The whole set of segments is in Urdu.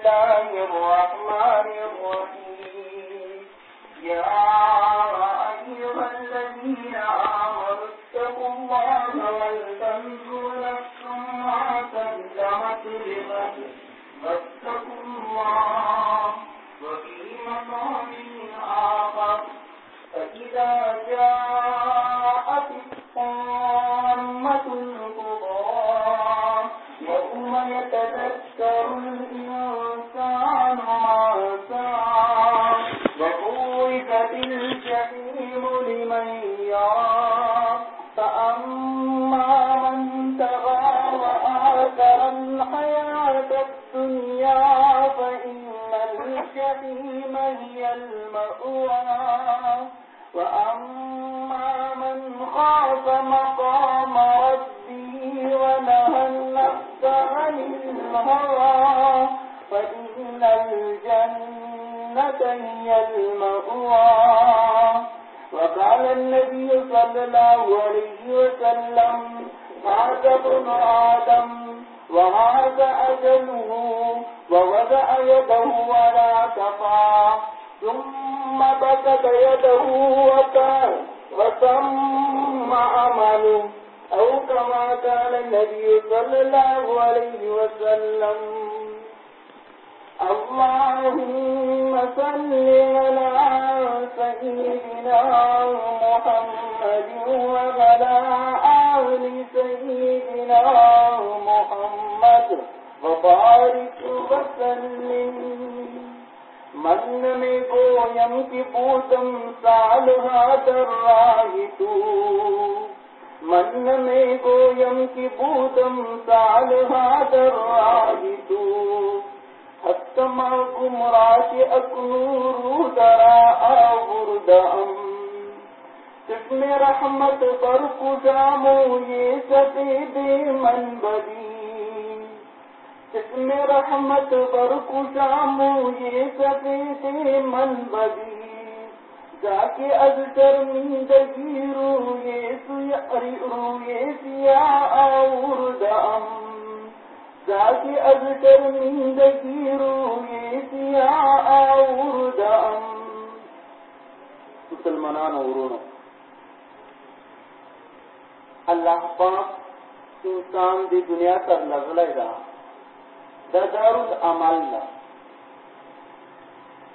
الله الرحمن الرحيم. يا المأوى وقال النبي صلى الله عليه وسلم هذا ابن آدم، وهذا أجله، ووضع يده على كفاه ثم بسط يده وكان وسمى عمله، أو كما قال النبي صلى الله عليه وسلم. اللهم صل على سيدنا محمد وعلى آل سيدنا محمد وبارك وسلم. من میں گویم کی پوتم سالها دراہتو من میں گویم کی پوتم سالها دراہتو حتما گمراش اکنور درا آوردام قسم رحمت پر کجامو یہ سفید من بدی قسم رحمت پر کجامو یہ سفید من بدی جا کے از شرمندگی جاگے از شرمندگی روئے مسلمانان ورونو اللہ پاک انسان دی دنیا تر لغلے دا دا دار العمل دا۔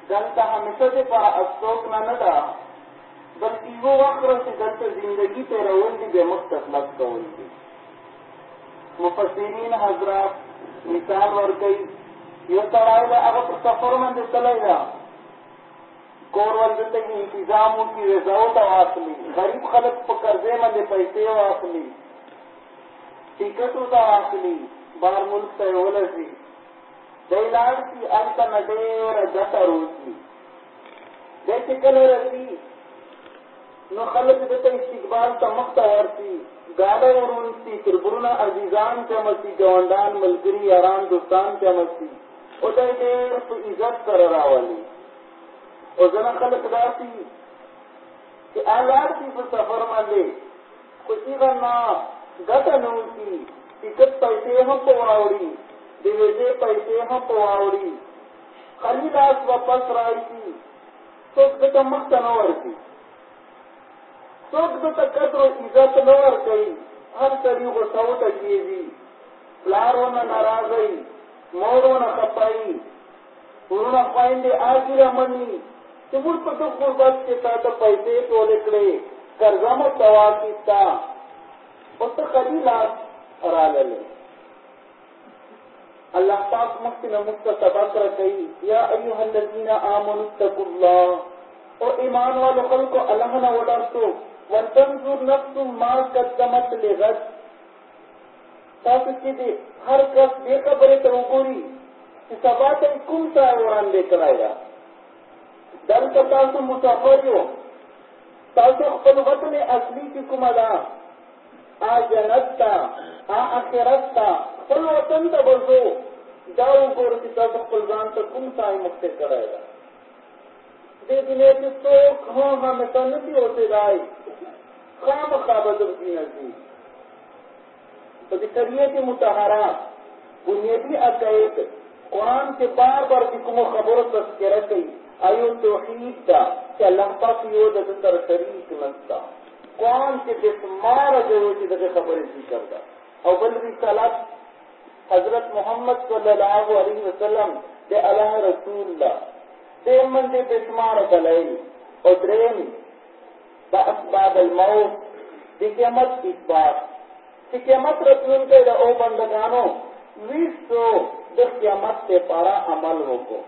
دلتا ہمیشہ دے پا افسوک نہ ندا بلکہ وہ وقت رسی دلتا زندگی تے رول دی بے مستقلق کول دی۔ مفسرین حضرات مثال ورکئی یو سړی دا هغه په سفر باندې تللی ده کور ولدلته کې انتظام وکړي رضاو ته واخلي غریب خلک په قرضې باندې پیسې واخلي ټیکټ ورته واخلي بار ملک ته یې ولځي دی لاړ شي هلته نه ډېره ګټه روزي دی کله رسي نو خلک استقبال ته مخ ته ورسي گاڑا ورونسی تربرنا عزیزان چمسی گوندان ملگری یاران، دوستان چمسی او دای دیر پا عزت کر راولی او زنا خلق داسی کہ آلار سی پا سفر مندے خوشی غنا گتا نوسی ٹکٹ پیسے ہم پواوڑی دیویزے پیسے ہم پواوڑی خلی لاس واپس رائی سی سوک دتا مختنور سی څوک د قدر او عزت نه ورکوي هر سړي غوسه وټکېږي پلار ونه ناراضوي مور ونه خفایي ورونه خویندې آګیره مني چې موږ په دغه غربت کې تا ته پیسې ټولې کړې قرضه مو ته واخیستا اوس ته خالي لاس راغلی الله پاک مخکې نه موږ ته سبق راکوي یا ایها الذین آمنوا اتقوا الله او ایمان والو خلکو الله نه وډارتو وتنظر نفس ما قدمت لغد تاسو چې دې هر کس دې خبرې ته وګوري چې سبا ته کوم څه وړاندې کړای دا دلته تاسو مسافر یو تاسو خپل وطن اصلي کې کومه ده ا جنت تا ا اخرت تا خپل وطن ته ورځو دا وګورئ چې تاسو خپل ځان ته کوم ځای مخته کړای دا دې دنیا کې څوک هم همیشه نه دی اوسېدای خامخا بدل نسی په دې شریعت متحره بنیادی عقاید قرآن کے بار بار کم خبر تذکرہ کی ایو توحید دا کہ اللہ پاک یو دا در شریک نستا قرآن کے بسمار جو چی دا خبر ذکر دا او بل رسالت حضرت محمد صلی اللہ علیہ وسلم دے اللہ رسول اللہ دے من دے بسمار دلائی او درین دا اسباب الموت، دی قیمت اثبات دی قیمت رسول کے دا او بندگانو، ویسو د قیامت سے پارا عمل ہوکو۔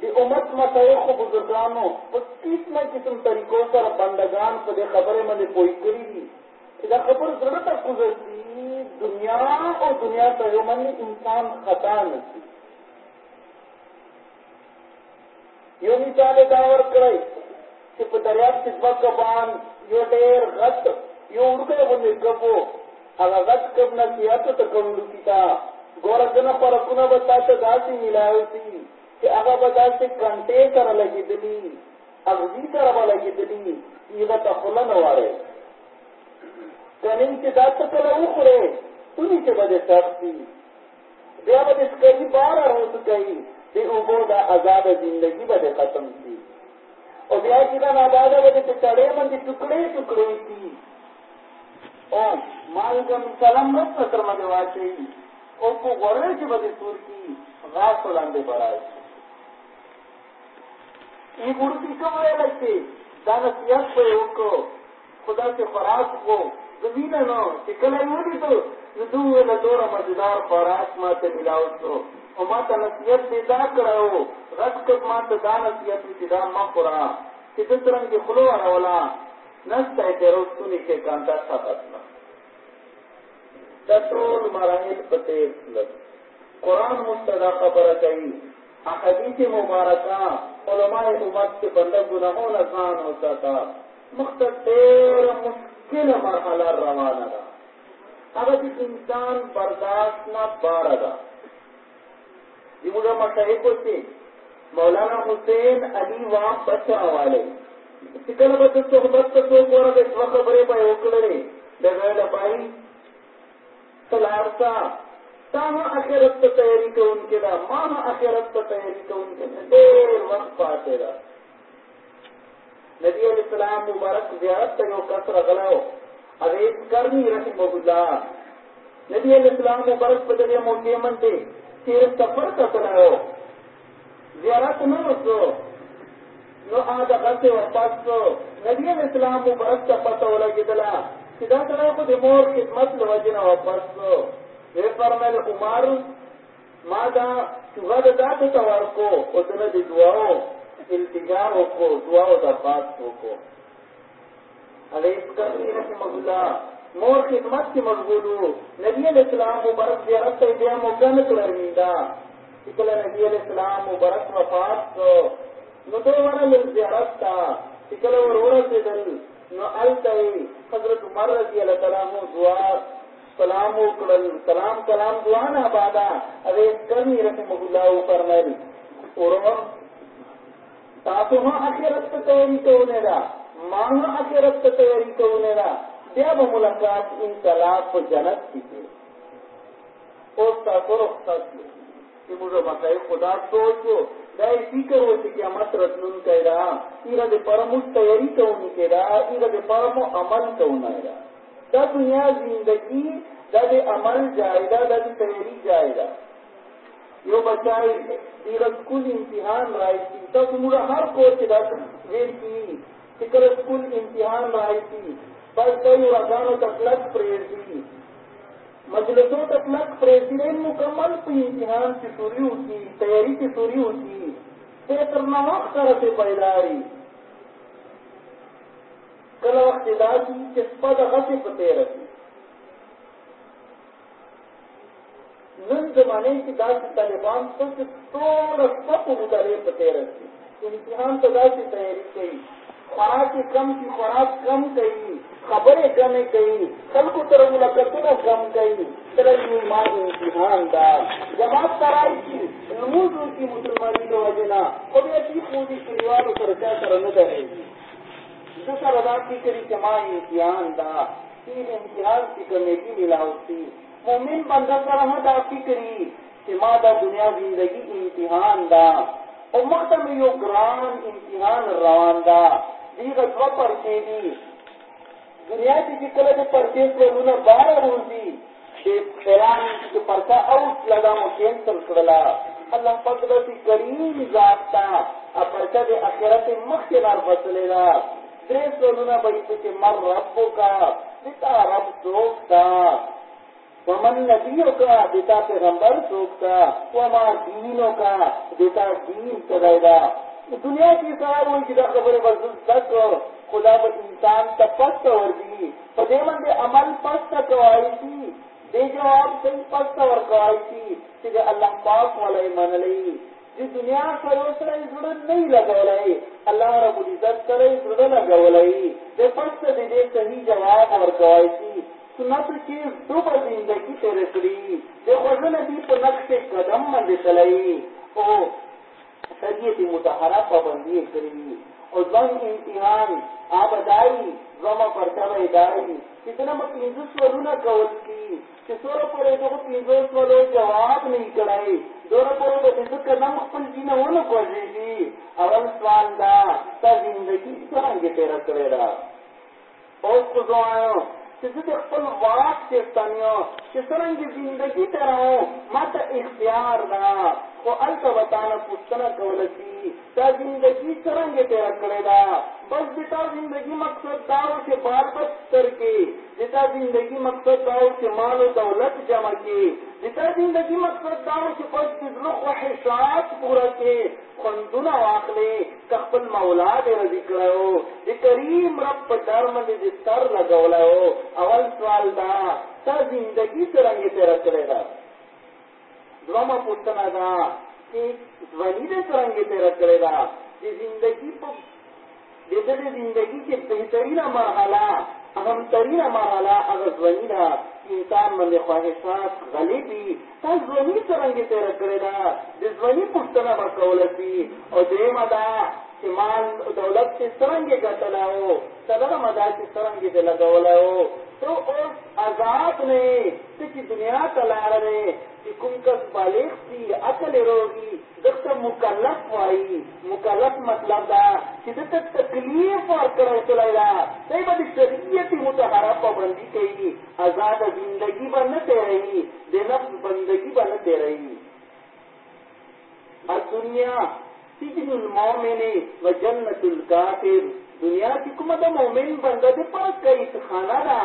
دی امت مسائخ و بزرگانو پس کتنا قسم طریقوں سر بندگان پا دی خبر من پوئی کری دی۔ دا خبر ضرورت تک گزرتی، دنیا اور دنیا تا من انسان خطا نسی یو مثال داور کرائی کہ پا دریاب کسبت کا بان، یو دیر غط یو اڑکے بندے کبو هغه غټ کب نصیحت ته کوم کیتا ګور کنه پر کنه بتا ته داسي ملایو سي چې هغه به داسي کنټه سره لګیدلی اغزی سره به لګیدلی یوه ته خلنه واره کنه چې دا ته کله وخوره تونی چې به سختي بیا به سکي بار راوځ کوي دی وګو دا آزاد زندگی به ختم یعنی شي او بیا چې دا ناباده به ته چړې باندې ټوکړې ټوکړې شي او مالګم سلام رب سر باندې واچي او کو غوړې چې باندې تور کی. غاښ وړاندې برای ای ګورتي کومه لګتي دا نصیحت په یو کو خدا سے خوراک کو زمین نو چې کله یو دي ته دوه له دورا مزیدار خوراک ماته ملاو شو او ما ته نصیحت دې دا کړو رد کړ ما ته دا نصیحت دې دا ما خورا. چې د څنګه خلو ولا نسته ته روستونی کې کانتا ثابت ټول مراحل په تیر لګ قران مستدا خبره کوي. احادیث مبارکه، علماء امت کے بندہ گناہوں نظان ہوتا تھا مختصر مشکل مرحلہ روانہ تھا اگر جس انسان برداشت نہ بار دا جی مجھے مشاہد کو سے مولانا حسین علی وام بچہ والے سکل بچہ صحبت تو سو گورا دے وقت بڑے پائے اکڑے دے۔ گئے بھائی۔ سلارتا تاہا اخیرت تا تیاری کا ان کے دا۔ ماہا اخیرت تا تیاری کا ان کے دا۔ دیر وقت پاتے دا۔ نبی علیہ السلام مبارک زیارت تا یو کسر غلاو عزیز کرنی رحمہ اللہ۔ نبی علیہ السلام کو مبارک پدر موقع من دے تیر سفر تا سلاو زیارت نو سو نو آدھا غصے واپس سو نبی علیہ السلام کو مبارک تا پتہ ہو لگی دلا چې دا سره خو د مور خدمت له وجه نه واپس شو وی فرمایل عمر، ما دا چوغه د داسې ته ورکو او دنه د دعاو التجا وکړو دعا او درخواست وکړو علی اسکرمی رحمه الله مور خدمت کې مشغول نبی علیہ السلام مبارک زیارت ته بیا موقع نه کړی دا۔ چې نبی علیہ السلام مبارک وفات شو نو دوی ورل زیارت تا چې کله ور ورسېدل نو الته حضرت عمر رضی اللہ تعالی عنہ دعا، سلام وکړل سلام کلام دعا نه بادا اوی کرنی رحمه الله فرمایل اورم تاسو ما ہاں اخرت ته تیاری کوونه دا۔ ما اخرت ته تیاری کوونه دا بیا به ملاقات ان طلاق په جنت کې او تاسو رخصت چې موږ مکه خدا سوچو دا فکر و چې قیامت راتلون کې دا ایره د پرمو تیاری کوي کې دا ایره د پرمو عمل کوي دا دا دنیا زندگی، دا د عمل جایدا دا د تیاری جایدا یو بچای ایره سکول امتحان راځي تاسو موږ هر کو دا ویل کی چې کله سکول امتحان راځي بس دا یو راځانو تکلک پرېږدي مجلسوں تک لگ پریزیڈنٹ مکمل پہ امتحان کی چوری ہوتی، تیاری کی چوری ہوتی۔ بے کرنا وقت طرح سے پیداری کل وقت دادی کس پد غصے پتے رکھی نن زمانے کی داد طالبان تو تھوڑا سب مطالعے پتے رکھی امتحان تو داد کی تیاری کی۔ خوراک کم کی خوراک کم گئی خبریں کمی گئی کل کو طرح ملاقاتوں کم گئی طرح ایمان امتحان دا جماعت کرائی تھی نموز ان کی مسلمانی کا وجنا۔ خود اچھی خودی پریوار پر کیا کرنے رہے گی؟ دوسرا ادا کی کری جماع امتحان دا تین امتحان کی کمیٹی ملا ہوتی۔ مومن بندہ سره دا فکری چې ما دا دنیا زندگی امتحان دا او مخته یو ګران امتحان روان دا دیغه دو پرچې دي دنیا کې چې کله د پرچې څخه بار وځي چې اعلان چې پرچا او لگا مو کینسل کړلا. الله پاک دې کریم ذات تا ا پرچا د اخرت مخکې دا درې څلونه به چې مر رب کا دتا رب سوکتا ومن نبیوں کا دیتا پیغمبر سوکتا وما دینوں کا دیتا دین چلے گا دنیا کی سوال ہوئی جدا خبر ورزش تک خدا ب انسان تا پست ورگی پدے من دے عمل پست کوائی تھی دے جواب صحیح پست ور کوائی تھی کہ اللہ پاک والا من لئی جی دنیا سره سره زړه نه لګولای الله رب العزت سره زړه لګولای د پښت دې صحیح جواب ورکوي چې سنت کې دوه زندگی تیر کړی د خوځنه دې په نقش قدم باندې تلای او شریعت متحره پابندی کړی او ځان امتحان آبدای زما پرچا دای کتنا مت پینځه سوالونه کول کی۔ چې سوره پورې دغه پینځه سوالو جواب نه کړای دوره پورې د دې قدم خپل دین ونه کوځي اول سوال دا، تا زندگی څنګه تیر کړی دا اوس کو ځوانو واک چیرتانیو چې څنګه زندگی تیراو مت اختیار دا خو الته وتانه پوښتنه کوله تا زندگی څنګه تیرا کرے دا بس بیٹا زندگی مقصد داو سے بار بس کر کے جتا زندگی مقصد داو سے مال و دولت جمع کے جتا زندگی مقصد داو سے بس رخ و حشات پورا کے خندنا واخلے کخپل مولا دے رضی کرو دی کریم رب پر درم دے سر لگولا ہو اول سوال دا، تا زندگی سرنگی تیرا کرے دا؟ دوما پوچھنا دا کہ ونی دے سرنگی تیرا کرے دا دی زندگی پر جیسے زندگی کے بہترین مرحلہ اہم ترین مرحلہ اگر دا انسان مند خواہشات غلیبی تا ضونی سرنگی تیرا کرے دا جزونی پختنا برکولتی اور دیم دا کہ مال دولت سے سرنگی گتلا ہو صدر مدا سے سرنگی دے لگولا ہو تو اس عذاب نے کہ دنیا تلا رہے کہ کم بالغ تھی عقل روگی دکتا مکلف وائی مکلف مطلب دا کہ دکتا تکلیف اور کرو چلے گا سی بدی شریعتی متحرہ پابندی کئی آزاد زندگی بنتے رہی دے نفس بندگی بنتے رہی۔ اور دنیا سجن المومن و جنت الکافر دنیا کی کمت مومن بندہ دے پر کئی خانہ دا۔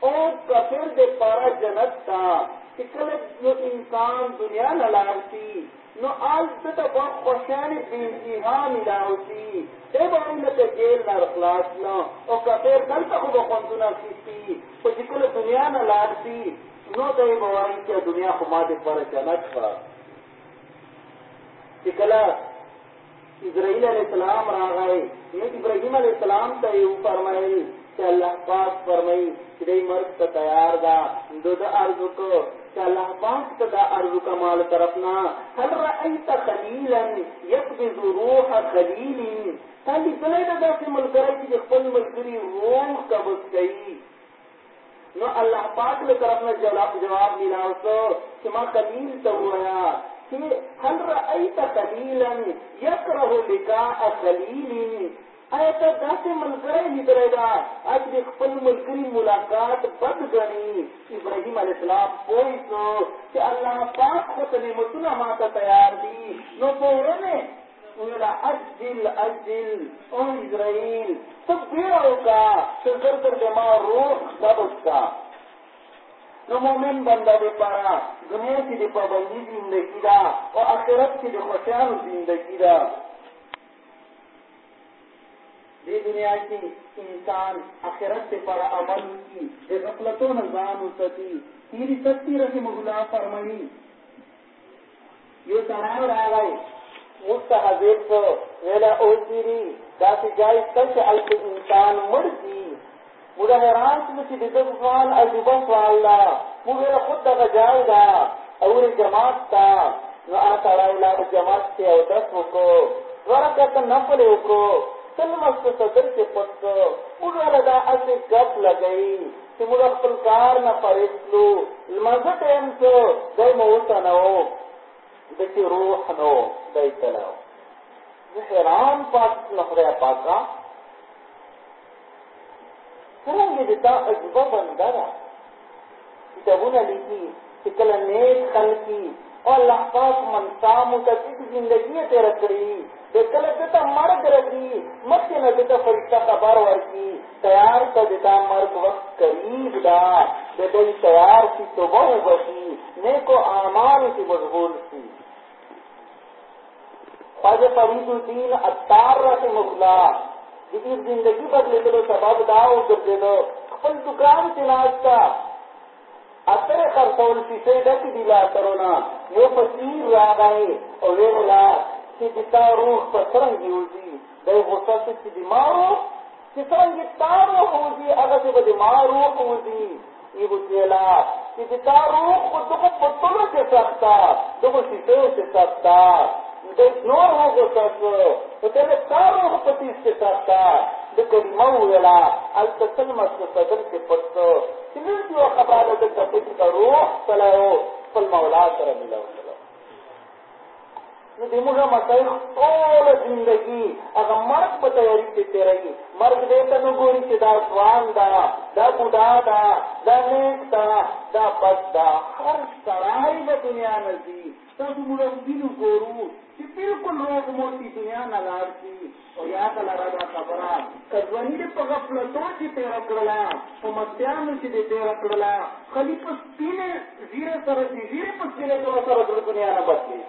اور کفر دے پارا جنت تا کل جو انسان دنیا نلارسی نو آج دتا بہت خوشیانی انتہا ملاوسی تے باری لکا جیل نار خلاص نا او کفر دلتا خوب خوندونا کیسی پا جکل دنیا نلارسی نو تے باری کیا دنیا خما دے پر جنت پا چکلا اسرائیل علیہ السلام را گئے یہ ابراہیم علیہ السلام تا یو فرمائی کہ اللہ پاک فرمائی کہ دے مرد تا تیار دا دو دا ارزو کو کہ اللہ پاک تا دا ارزو کا مال طرفنا هل رأیت خلیلا یقبض روح خلیل تالی دلے دا دا سے ملکرائی کی خپل ملکری روح قبض کئی نو اللہ پاک لے طرفنا جواب ملاو سو کہ ما خلیل تا ہوا کہ هل رأيت خليلا يكره لقاء خليل آیت داسې ملګری لیدلی دا اج د خپل ملګري ملاقات بد ګڼي ابراهیم علیه السلام پوه سو چې الله پاک خو ته نعمتونه ماته تیار دي نو فورنې ویلا اجل اجل، او اسرائیل ته بیړه وکړه چې زر در ما روح قبض کا نو مومن بندہ دے پارا، دنیا کی دی پابندی زندگی دا اور آخرت کی دی خوشیان زندگی دا۔ دی دنیا کی انسان آخرت سے پارا عمل کی دی غفلتوں نظام ستی تیری ستی رحم اللہ فرمائی۔ یہ سنائے رہا گئے مستحضر کو ویلا اوزیری داسی جائز کل سے الف انسان مر کی موږ حیران شو چې سوال عجیبه سوال خود دغه ځای ده او جماعت ته نو هغه سړی لاړ جماعت کې اودس وکړو دوه نفل وکړو تل مست صدر کې پټ موږ له دا ګپ لګوي چې موږ خپل کار نه فارغ لمزه ټیم شو دی مو روح نو دی تلو زه حیران پات نه خدای پاکا دا عجبه بنده ده. کتابونه لیکي چې کله نیک خلقي او الله پاک منصامو ته زندگی تیر کړی. د کله دته مرګ راځي، مخکې نه دته فرشتہ خبر ورکړي. تیار ته دته مرګ وخت قریب دا د دې تیار شي توبه وکړي نیکو اعمال کې مشغول شي خواجه فرید الدین اتار رحمه الله د دې زندگی بدلېدلو سبب دا وګرځېدو خپل دکان کې ناشتا اتر خرڅول شیشې ډکې دي لا اترونه یو فقیر راغی او ویلا چې د روح په څرنګه وځي دی غوسه چې د ما روح چې څرنګه تا روح وځي هغه چې به روح وځي ای ویلا چې د تا روح خو دغه په ټولو کې سخته دغه شیشې کې سخته نور هو غوسه شو په دې تا روح په تیس کې سخته د کلمه ویلا التسل مسجد صدر کې پټو چې نو خبره د کپټ روح سلام خپل مولا سره ملاو نو د موږ مشایخ ټول زندگی هغه مرګ په تیاری کې تیروي مرګ دې ته نو ګوري چې دا ځوان دا دا بوډا دا دا نیک دا دا بد دا هر سړی د دنیا نه ځي تاسو موږ دینو بالکل روغ موټي دنیا نه لاړ شي او یا کله را خبره کځونی دې په غفلتو چې تیر کړلا په مستیانو چې دې تیر کړلا خلیفہ سپینه زیره سره دې زیره په سپینه سره د دنیا نه بدلی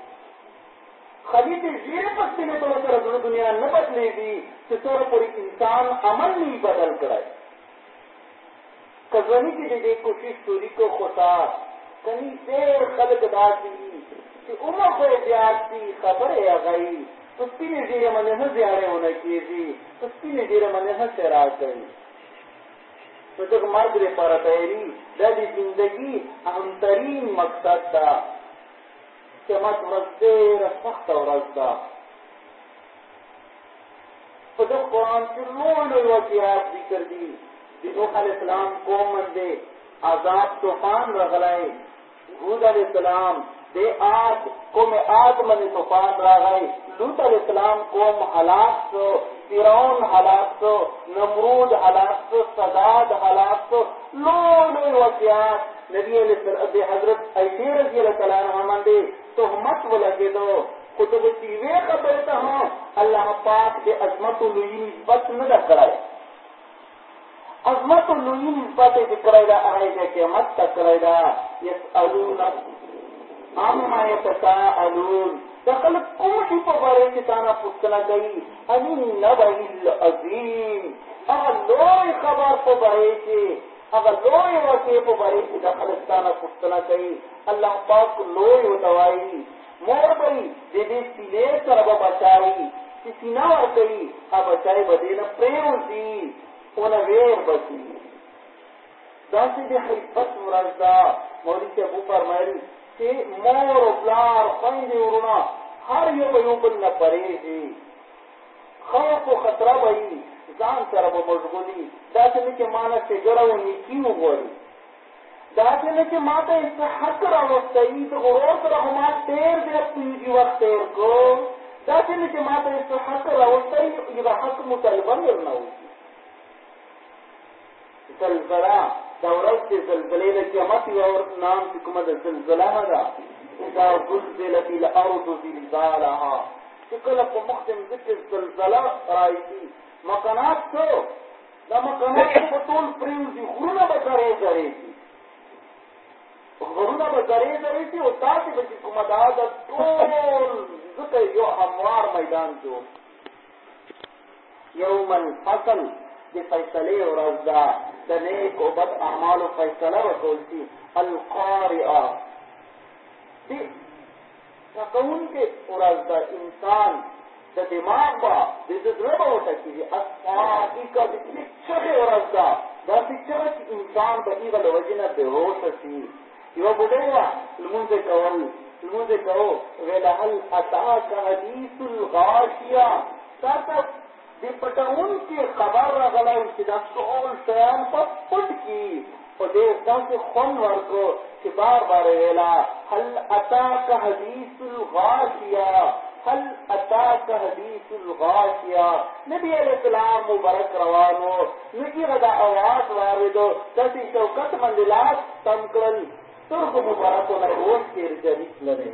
خلیفہ زیره په سپینه سره د دنیا نه بدلی دي چې څور پوری انسان عمل نه بدل کړای کځونی کې دې کوشش پوری کو خطا کني ډېر خلک داسي چې عمر خو زیات دي خبره یې غي تو سپینې ډېرې باندې نه زیارې ونه کېږي تو سپینې ډېرې باندې نه سیرا کوي نو دغه مرګ لپاره تیاري دا د زندګي اهمترین مقصد ده قیامت ورځ ډېره سخته ورځ ده په دغه قرآن کې لوی لوی واقعات ذکر دي د نوح علیه السلام قوم باندې عذاب طوفان راغلی هود علیه السلام دے آج قوم آد من طوفان راغی لوت علیہ السلام قوم ہلاک سو فرعون ہلاک سو نمرود ہلاک سو صداد ہلاک سو لو لو واقعات۔ نبی علیہ السلام حضرت ایسی رضی اللہ تعالیٰ عنہ مندے، تہمت وہ لگے دو کتب چیوے خبر تا ہوں اللہ پاک دے عظمت و لوئی نسبت نہ کرائے عظمت و لوئی نسبت ذکر دا آئے دے قیامت تک کرائے دا یسألون اما يتساءلون دخل کوم شي په باره کې تانا پوښتنه کوي ان نبأ العظیم هغه لوی خبر په باره کې هغه لوی واقع په باره کې دخل تانا پوښتنه کوي الله پاک لوی وتوایي مور به دې دې سینې سره به بچایي چې سینا ور کوي هغه بچای به دې نه ویر بچي دا چې د حقیقت ورځ مولوی ابو فرمایي چې مور او پلار خویندې ورونه هر یو یو بل نه پرېږي خوف او خطر به وي ځان سره به مشغولي داسې نه چې ما نه ښېګړه او نیکي وغواړي داسې نه چې ما ته څه حق راوستوي د غرور سره خو ما ډېر ډېر پنځي وخت تېر کړ داسې نه چې ما ته څه حق راوستوي د حق مطالبه ورنه وکړي زلزله دا ورځ چې زلزلې د قیامت یو نام چې کومه د زلزله نه ده اذا زلزلت الارض زلزالها چې کله په مخ کې ذکر زلزله راځي مکانات څو دا مکانات په ټول پریوزي غرونه به زرې زرې شي غرونه به زرې زرې شي او تاسو به چې کومه یو هموار میدان جوړ یوم الفصل د فیصلې ورځ ده د نیک او بد اعمالو فیصله وکول شي القارئه دې کوونکې ورځ ده انسان د دماغ به د زړه به وټکېږي اصحابیکه د چغې ورځ ده داسې چغه چې انسان به هغه له وجې نه بېهوشه شي یوه بوډۍ وه لمونځ کول. لمونځ یې کوو ویله هل اتاک حدیث الغاشیه تا ته د پټون خبر راغلی چې دا ټول شیان په پټ کې او دې داسې خون ورکو چې بار بار ویلا، هل اتاک حدیث الغاشیه هل اتاک حدیث الغاشیه نبی علیہ السلام مبارک روانو. نجی غدا آواز واردو، دسی شوکت مندلات تمکرل ترک مبارکو نے روش کے رجلیس لنے.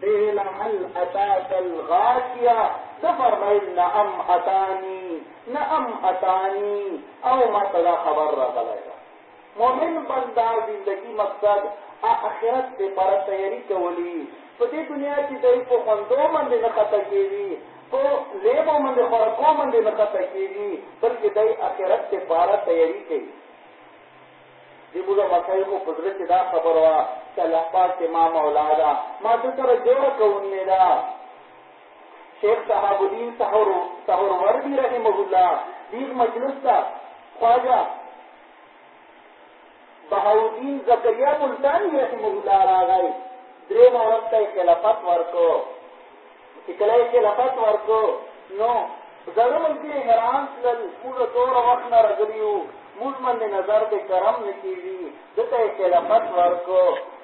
دینا هل اتاك اتاک الغاشیه فرمایل نعم اتانی نعم اتانی او ما تدا خبر را غلای مومن بندا زندگی مقصد اخرت ته پر تیاری کولی. په دې دنیا کې دای په خوندو باندې نه خطا کیږي په لیبو باندې خورکو باندې نه خطا کیږي بلکې دای اخرت ته پر تیاری کوي دی موږ مشایخ په دې کې دا خبر وا. چې الله پاک ما مولا دا ما ته سره جوړ کوونی شیخ صاحب الدین سحور سحور وردی رحمه الله دې مجلس تا، خواجہ بہاؤدین زکریا ملتانی رحمه الله راغی درې مورت ته خلافت ورکو۔ چې خلافت ورکو۔ نو زړه ملګری حیران شول موږ ټول وخت نه راغلیو موږ باندې نظر به کرم نکېږي دته خلافت ورکو۔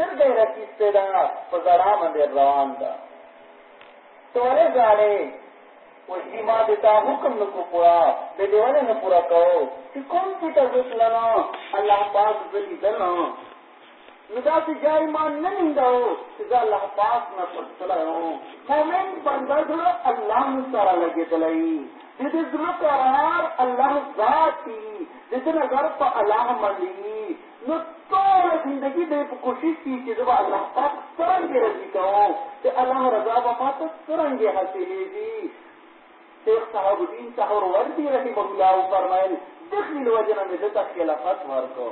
سترګې راکېستې ده په زړه باندې روان ده ته ولې ژاړې وایي ما د تا حکم نه کو پورا د دې ولې پورا کوو چې کوم چې ته لنا الله پاک زه لیدل نو دا چې جای ما نه نینداو چې دا الله پاک نه پټلایو مومن بنده زړه الله سره لګېدلی د دې زړه قرار الله ذات دی د دې نظر په الله باندې نو ټول زندگی دې په کوشش کې چې زه الله پاک څنګه راضي کوم، چې الله رضا به ماته څنګه حاصلېږي شیخ صاحب الدین سحور وردی رحمه الله فرمایل، دخل وجنه مې دته خلافت ورکو.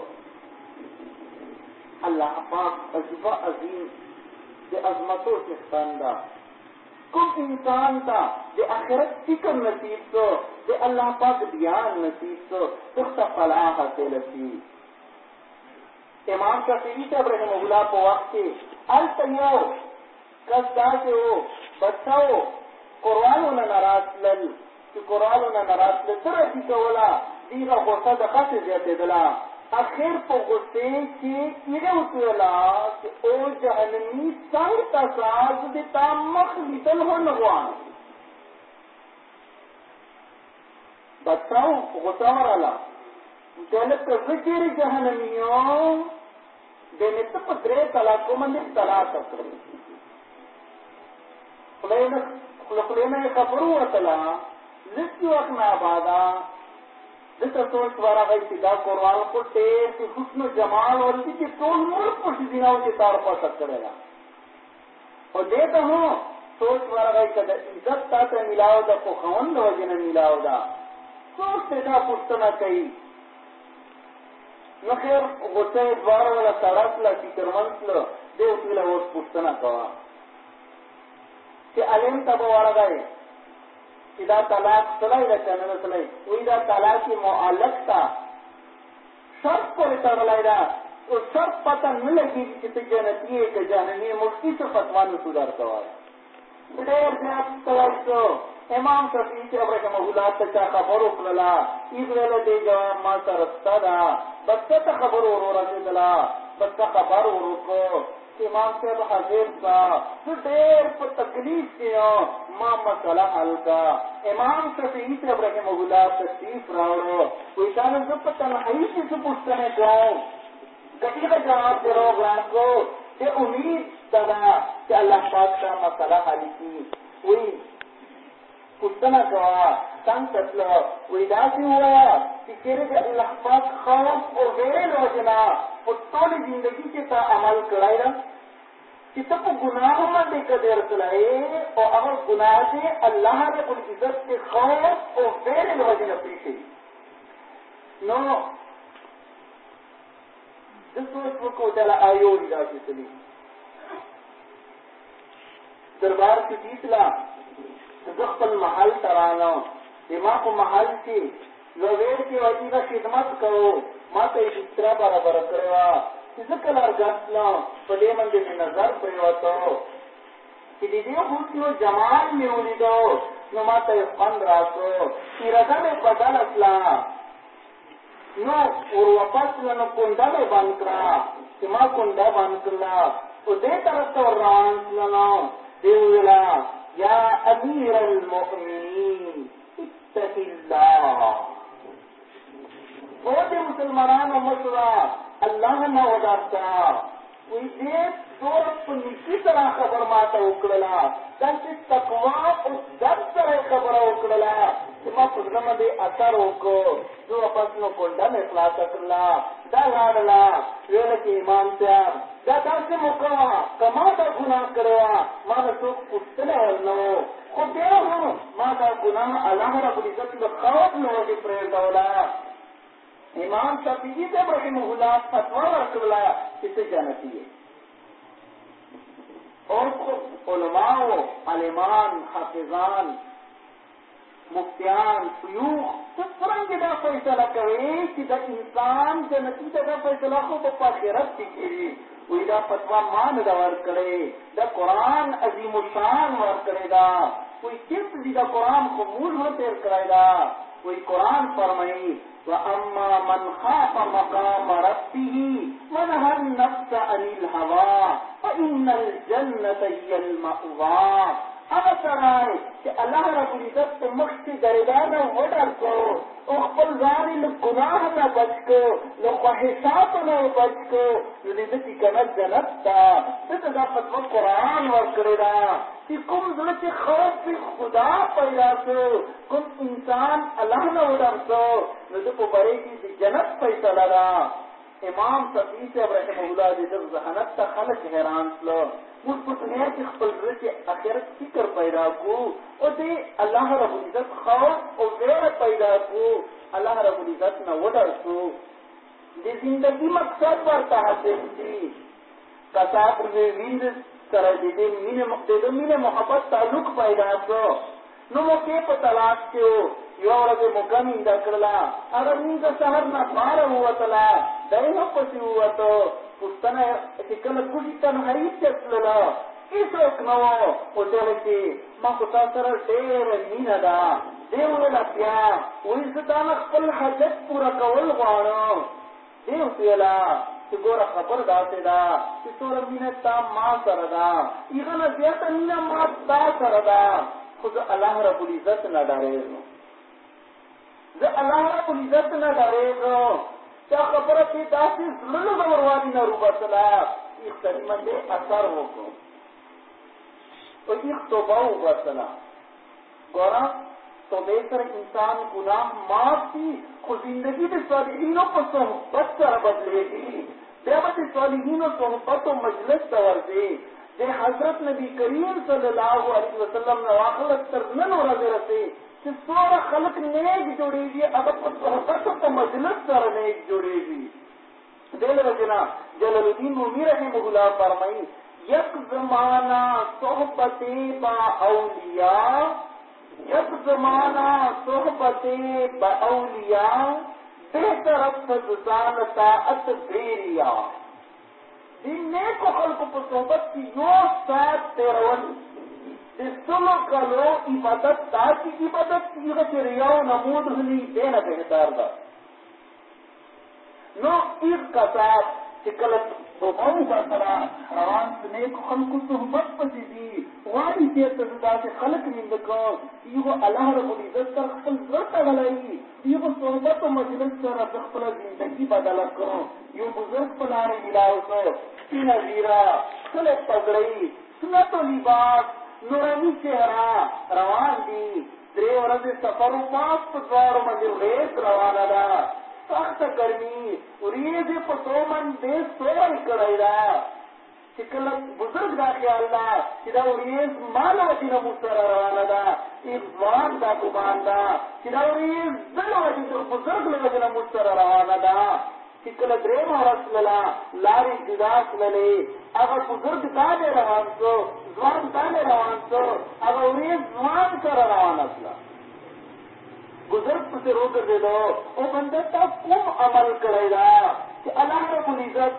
الله پاک عظیمه عظیم د عظمتو څښتن ده کوم انسان ته د آخرت فکر نصیب شو د الله پاک بیان نصیب شو تخت فلاح حاصل شي. امام شافعی صاحب رحمه الله په وخت کې الته یو کس داسې و بچه و قرآنونه نه راتلل چې قرآنونه نه راتلل څه رسي جی کوله دیغه غوسه د خاصې زیاتېدله اخر په غصې کې یې وتویلا چې او جهنمي څنګه تاسو د تامخ لیدل هو نه غواړي بچاو غصه وراله دلته ته ذکر جهنميو د نت په درې طلاقو باندې طلاق کړو بعدا دته سوچ ورغی چې دا قرآن کو ډېر چې حسن جمال ورته چې ټول ملک په دیناو کې تار پاسه کړی دا او دې ته هو سوچ ورغی چې د عزت تاسو ملاو د خو خوند وجنه ملاو دا څوک ته دا پوښتنه کوي نو خیر غوته دواره ولا سړک لا چې ترمنځ دې ویل اوس پوښتنه کوا چې علم ته ورغی، چې دا طلاق سلای دا کنه سلای وی دا طلاق معلق تا شرط پورې تړلای دا او شرط پته نه لګي چې ته جنتی یې که جهنمی مفتی څه فتوا نه سودار کوي ډېر زیات توجه امام شفیع چې رحمه الله ته خبر وکړه ایز ویل دی جواب ما سره ستدا بس ته خبر ورورسېدله بس خبر ورکو امام صاحب حاضر کا ډېر په تکلیف کې ما مسله حل کا۔ امام شفیعي صاحب رحمه الله تشریف راوړو وی دا نه زه په تنهایي کې څه پوښتنه کوم ګټي کا جواب دے درو غوړم کو۔ چې امید دا چې الله پاک کا مسله حل کی۔ وی پوښتنه کوا څنګه تلو وی دا سی پاک خوف او ویره لوجنا په ټول ژوندۍ کې تا عمل کړای چې ته په ګناه باندې قدر کړای او هغه ګناه چې الله رب العزت کې خوف او ویره لوجنا پیښې نو د د سوچ وکړو چې لا آیو دربار کې دیتلا خپل محل ترانو ما په محل کې نو ویل کې خدمت کوو ما ته یې سترا برابر کړو چې څه کله ځاتلا په دې نظر پریوتو. چې دې دې خو جمال مې ولیدو نو ما ته خوند راکو اراده مې بدل اصلا. نو ور واپس نو کونډه مې بند کړه چې ما کونډه بند کړه او دې طرف ته روان نو دی ویلا یا امیر المؤمنین اتق الله. او دې مسلمانانو مشورا الله نه ودارتا وی دې ټول په نشي سره خبر ماته وکړلا دا چې تقوا او در سره خبره وکړلا چې ما په ځما دې اثر وکړو نو واپس نو کونډه مې خلاص کړلا دا لاړلا ویل کې امام صاحب دا تاسو مکوا، کما دا ګناه کړو ما نه څوک پوښتنه ورنو خو بیا هم ما دا ګناه الله رب العزت له خوف نو دې پرې ډولا امام شفیعی سے رحمہ اللہ فتوا ورکړه چې څه جنتی ہے۔ اور خود علماء عالمان، حافظان، مفتیان شیوخ څه څنګه دا فیصله کوي چې د انسان جنتی ته دا فیصله خو په آخرت کې کیږي وی دا فتوا مان دا ور کړي دا قران عظیم الشان ور کړي دا۔ کوئی کس دی دا قران خو مول هو تیر کړی دا۔ کوئی قران فرمایي واما من خاف مقام ربه ونهى النفس عن الهوى فان الجنه هي المأوى هغه سړی چې الله رب العزت په مخ کې ګرځا نه وډل کو او خپل ځان له ګناه نه بچ کو له خواهشات نه بچ کو۔ نو دې دې کنه جنت تا ته دا په قرآن ورکړی دا چې کوم زړه چې خوف په خدا پیدا شو کوم انسان الله نه وډل کو نو دې په بری کې جنت فیصله را امام صفی سے رحمه الله دې د ذهنت ته خلک حیران شلو موږ په دنیا کې خپل زړه کې آخرت فکر پیدا کو او دې الله رب العزت خوف او ویره پیدا کو۔ الله رب العزت نه وډر شو۔ د زندگی مقصد ورته حاصل شي کساب دې ویند سره دې مینه دې مینه محبت تعلق پیدا شو۔ نو مو کې په تلاش کې یو ورځ مو کمی دا کړلا هغه موږ سحر نه بار ووتلا دای هم ووتو پښتنه چې کله کوشي تنهایی چتللا هیڅوک نه وو او ټول کې ما خو تاسو سره ډېر مینه ده دی ویل بیا وایي زه خپل حاجت پورا کول ویلا چې ګوره خبر داسې ده چې څوره مینه تا ما سره ده هغه نه زیاته مینه ما تا سره ده خو زه الله رب العزت نه ډارېږم زه الله رب العزت نه ډارېږم چا خبره کې داسې زړه د ورواني نه روبتله اختری باندې اثر وکړو او ایک توبه وبتله ګوره توبه سره انسان ګناه معاف کی خو زندگی د صالحینو په صحبت سره بدلېږي بیا به د صالحینو صحبت او مجلس ته ورځي د حضرت نبی کریم صلی الله علیه وسلم نه واخلت تر نن ورځې رسي چې څومره خلق نیک جوړېږي هغه په صحبت او مجلس سره نیک جوړېږي دې له وجنا جلال الدین رومي رحمه الله فرمایي یک زمانہ صحبت با اولیاء، یک زمانہ صحبت با اولیاء، بہتر افضل زان طاعت بیریا دین نیکو خلقو په صحبت کې یو ساعت تیرول د سلو کلو عبادت دا چې عبادت کیږي چې ریاو نمود هني دینه بهتر ده نو ایک کسات چې کله دوباره با سره روان نیکو خلقو صحبت پسې دي غواړي چې ته داسې خلق نیند کو یو الله رب العزت سره خپل زړه تړلی یو صحبت او مجلس سره د خپل ژوندۍ بدل کړو یو بزرگ په ملاو شو سپینه زیرا ښکلی پګړۍ سنت و لباس نوراني چهره روان دي درې ورځې سفر و پاس په دواړو باندې غیږ روانه ده سخته ګرمي وریځې په څو باندې سوړ کړی ده چې کله بزرګ دا خیال ده چې دا وریځ مال وجې نه موږ سره روانه ده ځوان دا ګمان ده چې دا وریځ زه له وجې بزرګ له وجې نه موږ سره روانه ده چې چې کله درېم ورځ تلله لارې جدا تللې هغه بزرګ دانې روان شو ځوان دانې روان شو هغه ورېز ځوان سره روانه شوه بزرگ پسې او تا کوم عمل کړی دا چې الله رب العزت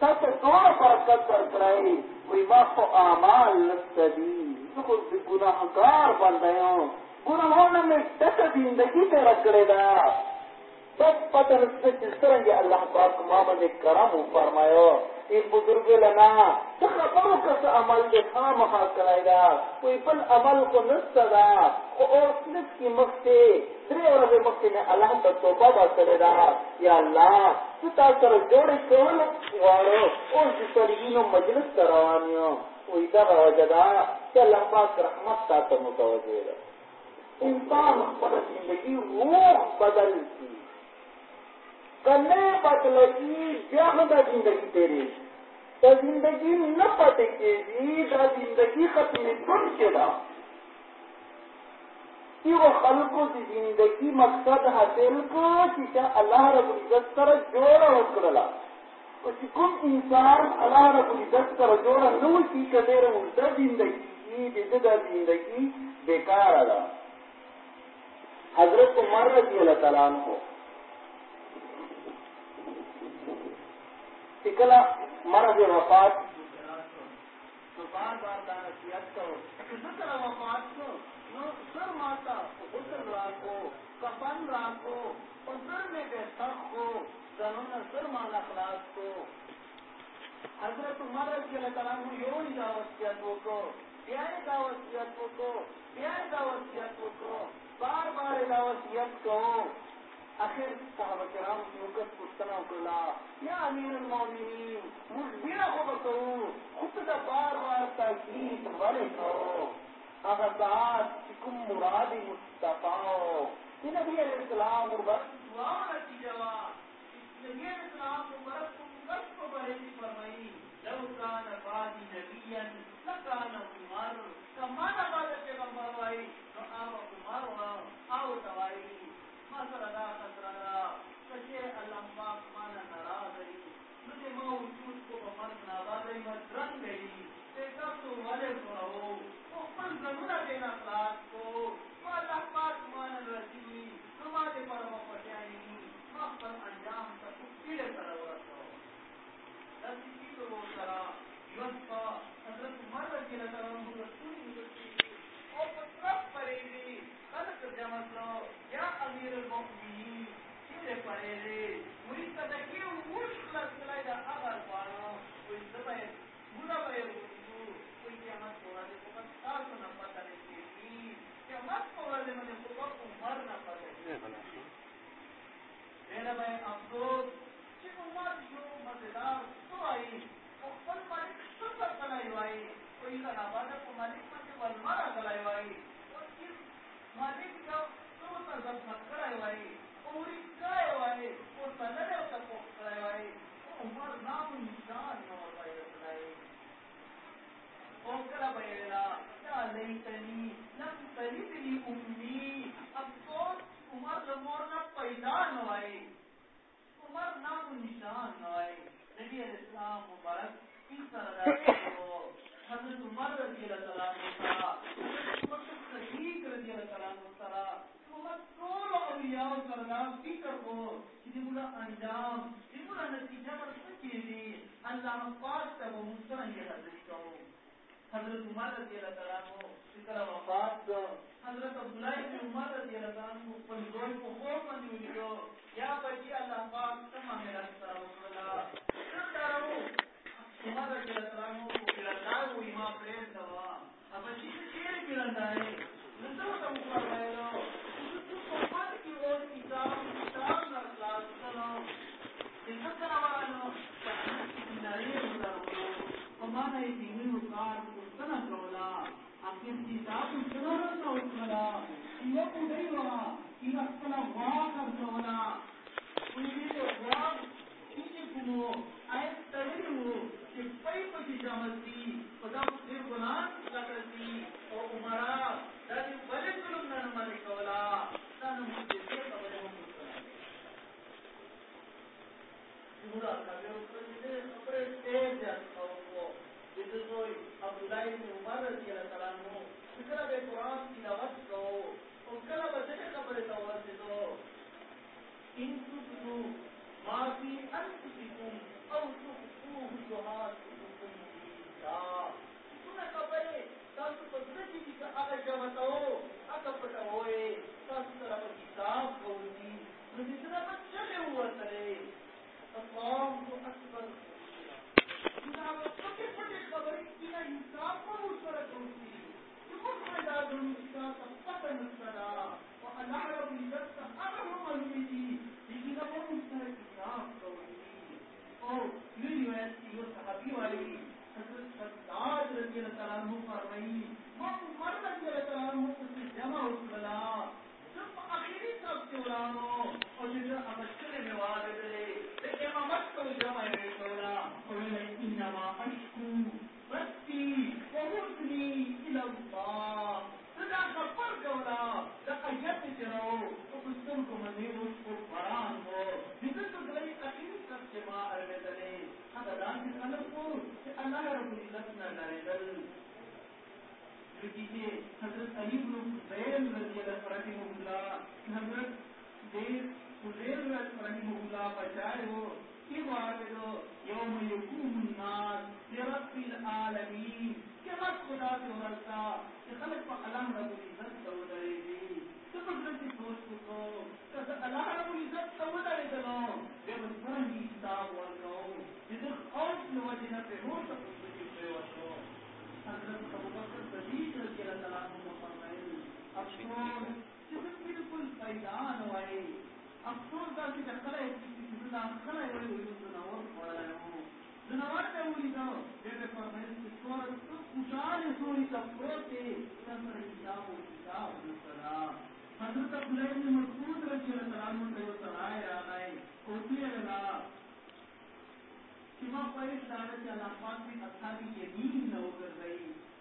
تا ته څومره برکت ورکړی وایي ما خو اعمال نشته دي زه خو د ګناهګار بنده یم ګناهونه مې ډکه زندګي تېره کړې ده بس پتہ نشته چې څرنګه الله پاک ما باندې کرم وفرمایو ای بزرګ لنا څه خبرو کس عمل کے دې خامخا کړی دا کوئی بل عمل کو نشته دا خو اوس نس کې مخکې درې ورځې مخکې مې الله ته توبه باسلې ده یا الله ته تا سره جوړې کول غواړو اوس د صالحینو مجلس ته روان یو وایي دغه وجه ده چې الله پاک رحمت تا ته متوجه ده انسان خپله زندګي روح بدل کړي کنے بدلگی بیا دا زندگی تیری. دا زندگی نہ پتے کیږي دا زندگی ختمې ټول کېدا چې و خلکو د زندگی مقصد حاصل کو چې الله رب العزت سره جوړ وکړلا او چې کوم انسان الله رب العزت سره جوړ نه وي کډې ورته زندگی دې د زندگی بیکار ده حضرت عمر رضی اللہ تعالیٰ عنہ کلا مرض وفات تو بار بار کرو اچھا ذکر وفات کو سر ماتا غسل راکو کفن راکو اور سر میں سخ زنون سر مانا خلاص کو۔ حضرت عمر رضی اللہ تعالیٰ عنہ یو نہیں دا وصیت کو پیارے دا وصیت کو پیارے دا وصیت کو، بار بار دا وصیت کو۔ اخر صحابه کرام چې موږ پوښتنه وکړه یا امیر المؤمنین موږ بیا خو به کوو بار بار تاکید ولې کوو هغه ساعت چې مراد مصطفی۔ چې نبی علیه السلام وربر دعا نتیجه وا نبی علیه السلام مبارک کو کس کو بڑے فرمائی۔ لو کان بعدی نبیا، لکان عمر کما نہ بعد پیغمبر وائی تو آو عمر او دوائی سره دا پاک وجود کو کو پاک پر انجام حضرت عمر رضی رسول او په طرف پرېږدي خلق جمع کړو یا امیر المؤمنین چیرے پرې دې وې صدقې وښ خلاص دا هغه وانه وې زما ګولا به ورته وې قیامت ورځ په تاسو نه پته نه کیږي قیامت ورځ باندې مجھے عمر نه پته کیږي میرا به افسوس چې عمر یو مزیدار سوای خپل مالک څه څه وایي وې دا باندې په مالک باندې ولمر غلای وایي مالک کا تو تا زخمت کړای وای او ریکای وای او سره او تا کو کړای وای عمر نام نشان نو وای وای او کله ویلا یا لیتنی لم تلدنی امي افسوس عمر د مور نه پیدا نه وای عمر نام نشان نه وای نبی اسلام مبارک کی سره حضرت عمر رضی اللہ تعالیٰ عنہ صدیق رضی اللہ تعالیٰ عنہ سرا محمد ټول اولیاء سره فکر وو چې موږ انجام چې موږ نتیجه ورڅ دي الله پاک ته موږ څنګه حاضر حضرت عمر رضی اللہ تعالیٰ وفات حضرت عبداللہ بن عمر رضی اللہ تعالیٰ یا پاک عمر رضی اللہ عنہ کو ګرځاو وي ما پرېم کے پیچھے حضرت علی بن رضی اللہ رحمہ اللہ حضرت دیر خلیل رحمہ اللہ بچائے ہو کہ یوم یقوم خدا سے ورسا کہ رب العزت سو گی۔ تو حضرت سوچ کو کہ رب العزت سو درے گلو بے مصبر ہی حساب ورنو جدر خوف لوجنہ پہ ہو حضرت عبداللہ بن مسعود ہے لگا کہ وہ اچھا بھی یقین نہ ہو کر رہی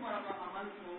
پڑھا سو